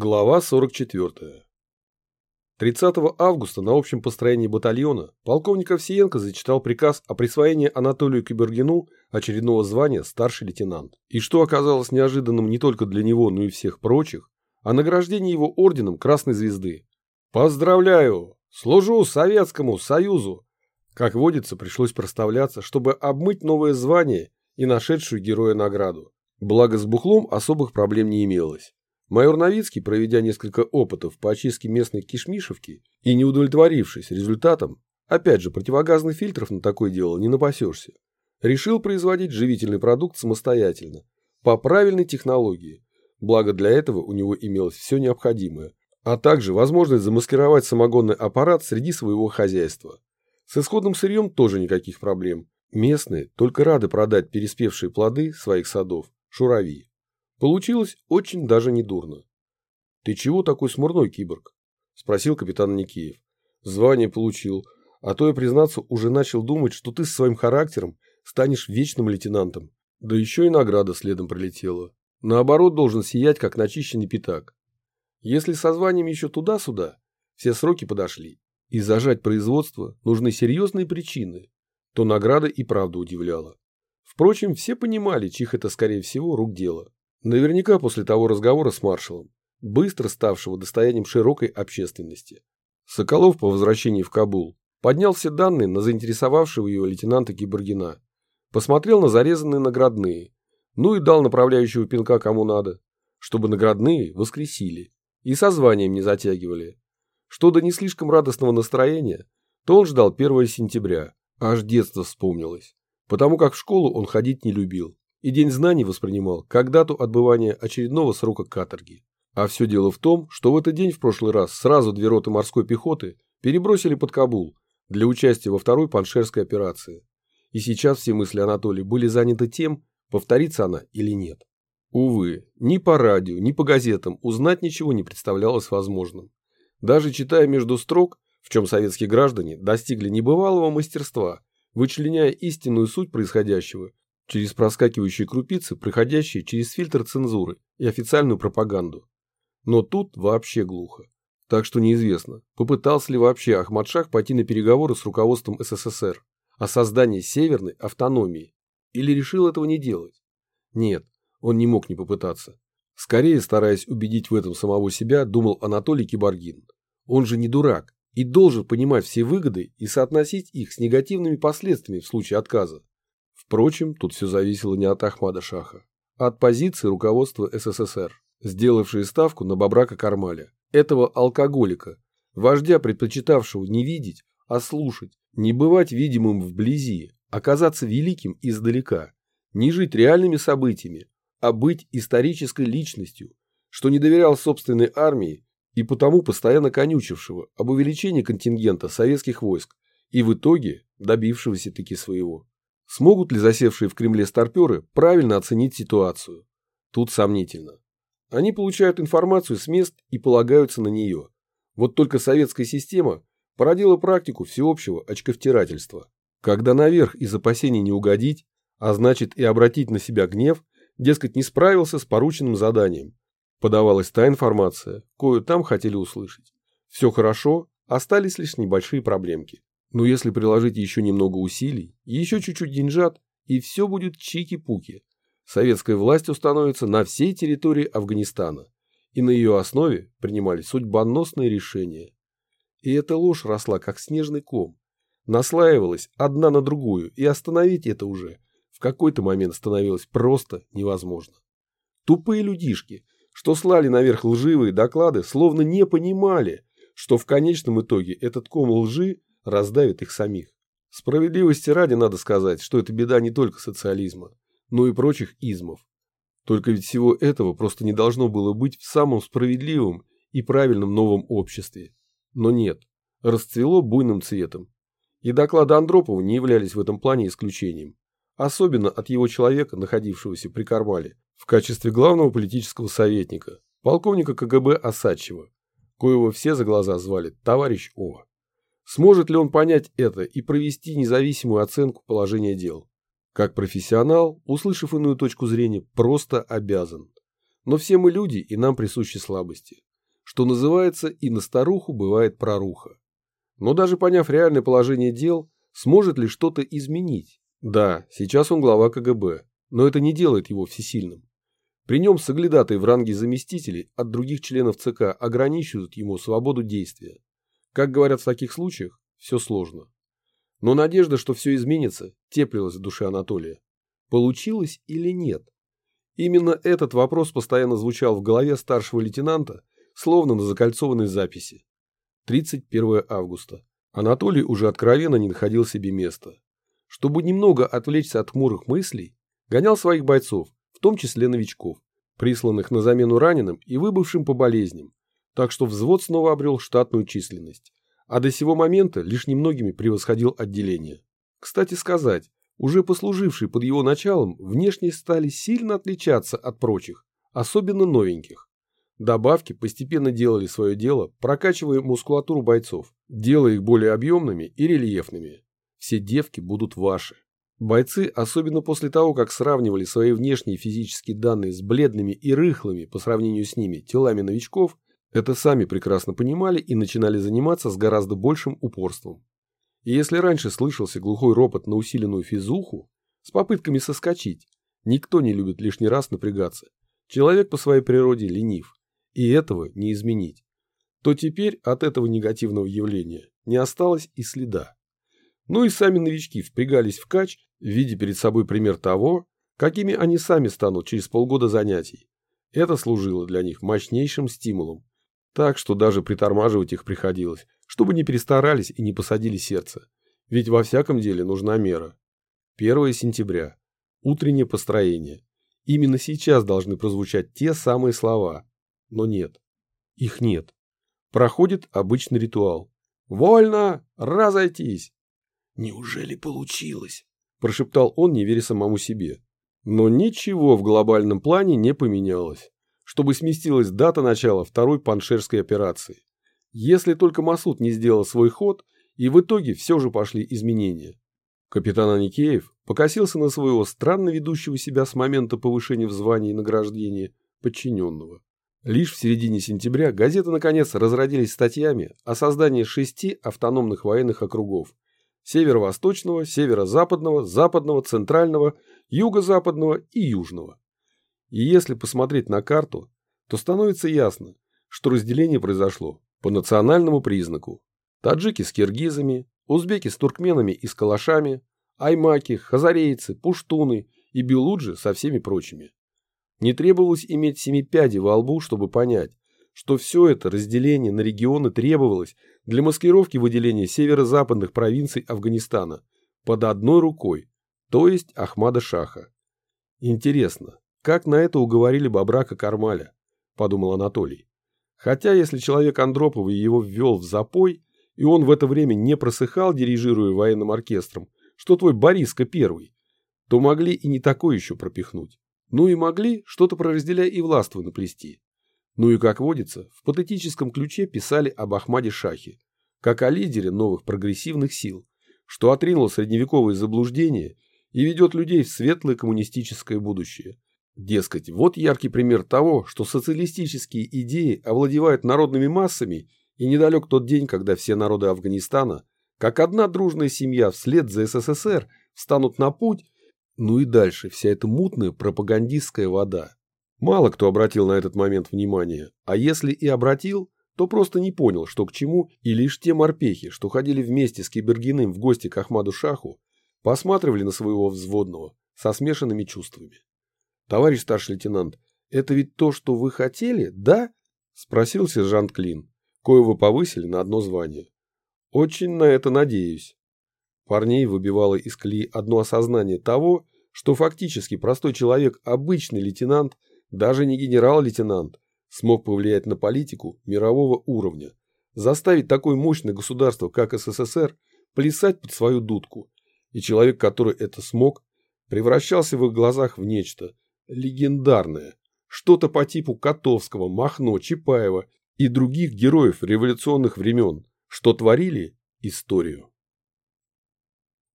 Глава 44. 30 августа на общем построении батальона полковник Овсиенко зачитал приказ о присвоении Анатолию Кибергину очередного звания старший лейтенант. И что оказалось неожиданным не только для него, но и всех прочих, о награждении его орденом Красной Звезды. «Поздравляю! Служу Советскому Союзу!» Как водится, пришлось проставляться, чтобы обмыть новое звание и нашедшую героя награду. Благо с бухлом особых проблем не имелось. Майор Новицкий, проведя несколько опытов по очистке местной кишмишевки и не удовлетворившись результатом, опять же, противогазных фильтров на такое дело не напасешься, решил производить живительный продукт самостоятельно, по правильной технологии, благо для этого у него имелось все необходимое, а также возможность замаскировать самогонный аппарат среди своего хозяйства. С исходным сырьем тоже никаких проблем. Местные только рады продать переспевшие плоды своих садов, шурави. Получилось очень даже недурно. «Ты чего такой смурной, киборг?» – спросил капитан Никеев. «Звание получил, а то я, признаться, уже начал думать, что ты с своим характером станешь вечным лейтенантом. Да еще и награда следом прилетела. Наоборот, должен сиять, как начищенный пятак. Если со званием еще туда-сюда, все сроки подошли, и зажать производство нужны серьезные причины, то награда и правда удивляла. Впрочем, все понимали, чьих это, скорее всего, рук дело. Наверняка после того разговора с маршалом, быстро ставшего достоянием широкой общественности. Соколов по возвращении в Кабул поднял все данные на заинтересовавшего его лейтенанта Гиборгина, посмотрел на зарезанные наградные, ну и дал направляющего пинка кому надо, чтобы наградные воскресили и со званием не затягивали. Что до не слишком радостного настроения, то он ждал 1 сентября, аж детство вспомнилось, потому как в школу он ходить не любил и День знаний воспринимал как дату отбывания очередного срока каторги. А все дело в том, что в этот день в прошлый раз сразу две роты морской пехоты перебросили под Кабул для участия во второй паншерской операции. И сейчас все мысли Анатолия были заняты тем, повторится она или нет. Увы, ни по радио, ни по газетам узнать ничего не представлялось возможным. Даже читая между строк, в чем советские граждане достигли небывалого мастерства, вычленяя истинную суть происходящего через проскакивающие крупицы, проходящие через фильтр цензуры и официальную пропаганду. Но тут вообще глухо. Так что неизвестно, попытался ли вообще Ахмадшах пойти на переговоры с руководством СССР о создании северной автономии или решил этого не делать. Нет, он не мог не попытаться. Скорее, стараясь убедить в этом самого себя, думал Анатолий Киборгин. Он же не дурак и должен понимать все выгоды и соотносить их с негативными последствиями в случае отказа. Впрочем, тут все зависело не от Ахмада Шаха, а от позиции руководства СССР, сделавшей ставку на Бабрака Кармаля, этого алкоголика, вождя, предпочитавшего не видеть, а слушать, не бывать видимым вблизи, оказаться великим издалека, не жить реальными событиями, а быть исторической личностью, что не доверял собственной армии и потому постоянно конючившего об увеличении контингента советских войск и в итоге добившегося таки своего. Смогут ли засевшие в Кремле старперы правильно оценить ситуацию? Тут сомнительно. Они получают информацию с мест и полагаются на нее. Вот только советская система породила практику всеобщего очковтирательства. Когда наверх из опасений не угодить, а значит и обратить на себя гнев, дескать, не справился с порученным заданием. Подавалась та информация, кою там хотели услышать. Все хорошо, остались лишь небольшие проблемки. Но если приложить еще немного усилий, еще чуть-чуть деньжат, и все будет чики-пуки. Советская власть установится на всей территории Афганистана, и на ее основе принимались судьбоносные решения. И эта ложь росла как снежный ком, наслаивалась одна на другую, и остановить это уже в какой-то момент становилось просто невозможно. Тупые людишки, что слали наверх лживые доклады, словно не понимали, что в конечном итоге этот ком лжи раздавит их самих. Справедливости ради надо сказать, что это беда не только социализма, но и прочих измов. Только ведь всего этого просто не должно было быть в самом справедливом и правильном новом обществе. Но нет, расцвело буйным цветом. И доклады Андропова не являлись в этом плане исключением. Особенно от его человека, находившегося при Кармале, в качестве главного политического советника, полковника КГБ Осадчева, коего все за глаза звали товарищ О. Сможет ли он понять это и провести независимую оценку положения дел? Как профессионал, услышав иную точку зрения, просто обязан. Но все мы люди, и нам присущи слабости. Что называется, и на старуху бывает проруха. Но даже поняв реальное положение дел, сможет ли что-то изменить? Да, сейчас он глава КГБ, но это не делает его всесильным. При нем соглядатые в ранге заместителей от других членов ЦК ограничивают ему свободу действия. Как говорят в таких случаях, все сложно. Но надежда, что все изменится, теплилась в душе Анатолия. Получилось или нет? Именно этот вопрос постоянно звучал в голове старшего лейтенанта, словно на закольцованной записи. 31 августа. Анатолий уже откровенно не находил себе места. Чтобы немного отвлечься от хмурых мыслей, гонял своих бойцов, в том числе новичков, присланных на замену раненым и выбывшим по болезням, так что взвод снова обрел штатную численность, а до сего момента лишь немногими превосходил отделение. Кстати сказать, уже послужившие под его началом внешне стали сильно отличаться от прочих, особенно новеньких. Добавки постепенно делали свое дело, прокачивая мускулатуру бойцов, делая их более объемными и рельефными. Все девки будут ваши. Бойцы, особенно после того, как сравнивали свои внешние физические данные с бледными и рыхлыми по сравнению с ними телами новичков, это сами прекрасно понимали и начинали заниматься с гораздо большим упорством. И если раньше слышался глухой ропот на усиленную физуху с попытками соскочить, никто не любит лишний раз напрягаться. Человек по своей природе ленив, и этого не изменить. То теперь от этого негативного явления не осталось и следа. Ну и сами новички впрягались в кач, видя перед собой пример того, какими они сами станут через полгода занятий. Это служило для них мощнейшим стимулом. Так что даже притормаживать их приходилось, чтобы не перестарались и не посадили сердце. Ведь во всяком деле нужна мера. 1 сентября. Утреннее построение. Именно сейчас должны прозвучать те самые слова. Но нет. Их нет. Проходит обычный ритуал. «Вольно! Разойтись!» «Неужели получилось?» – прошептал он, не веря самому себе. Но ничего в глобальном плане не поменялось, чтобы сместилась дата начала второй паншерской операции. Если только Масуд не сделал свой ход, и в итоге все же пошли изменения. Капитан Аникеев покосился на своего странно ведущего себя с момента повышения в звании и награждения подчиненного. Лишь в середине сентября газеты наконец разродились статьями о создании шести автономных военных округов – северо-восточного, северо-западного, западного, центрального, юго-западного и южного. И если посмотреть на карту, то становится ясно, что разделение произошло по национальному признаку. Таджики с киргизами, узбеки с туркменами и с калашами, аймаки, хазарейцы, пуштуны и белуджи со всеми прочими. Не требовалось иметь семи пядей во лбу, чтобы понять, что все это разделение на регионы требовалось для маскировки выделения северо-западных провинций Афганистана под одной рукой, то есть Ахмада Шаха. Интересно, как на это уговорили Бабрака Кармаля, подумал Анатолий. Хотя если человек Андропова его ввел в запой, и он в это время не просыхал, дирижируя военным оркестром, что твой Бориска первый, то могли и не такое еще пропихнуть. Ну и могли что-то про разделяй и властвуй наплести. Ну и, как водится, в патетическом ключе писали об Ахмаде Шахе, как о лидере новых прогрессивных сил, что отринул средневековые заблуждения и ведет людей в светлое коммунистическое будущее. Дескать, вот яркий пример того, что социалистические идеи овладевают народными массами, и недалек тот день, когда все народы Афганистана, как одна дружная семья вслед за СССР, встанут на путь, ну и дальше вся эта мутная пропагандистская вода. Мало кто обратил на этот момент внимание, а если и обратил, то просто не понял, что к чему, и лишь те морпехи, что ходили вместе с Кибергиным в гости к Ахмаду Шаху, посматривали на своего взводного со смешанными чувствами. «Товарищ старший лейтенант, это ведь то, что вы хотели, да?» – спросил сержант Клин, коего повысили на одно звание. «Очень на это надеюсь». Парней выбивало из колеи одно осознание того, что фактически простой человек, обычный лейтенант – даже не генерал-лейтенант смог повлиять на политику мирового уровня, заставить такое мощное государство, как СССР, плясать под свою дудку. И человек, который это смог, превращался в их глазах в нечто легендарное, что-то по типу Котовского, Махно, Чапаева и других героев революционных времен, что творили историю.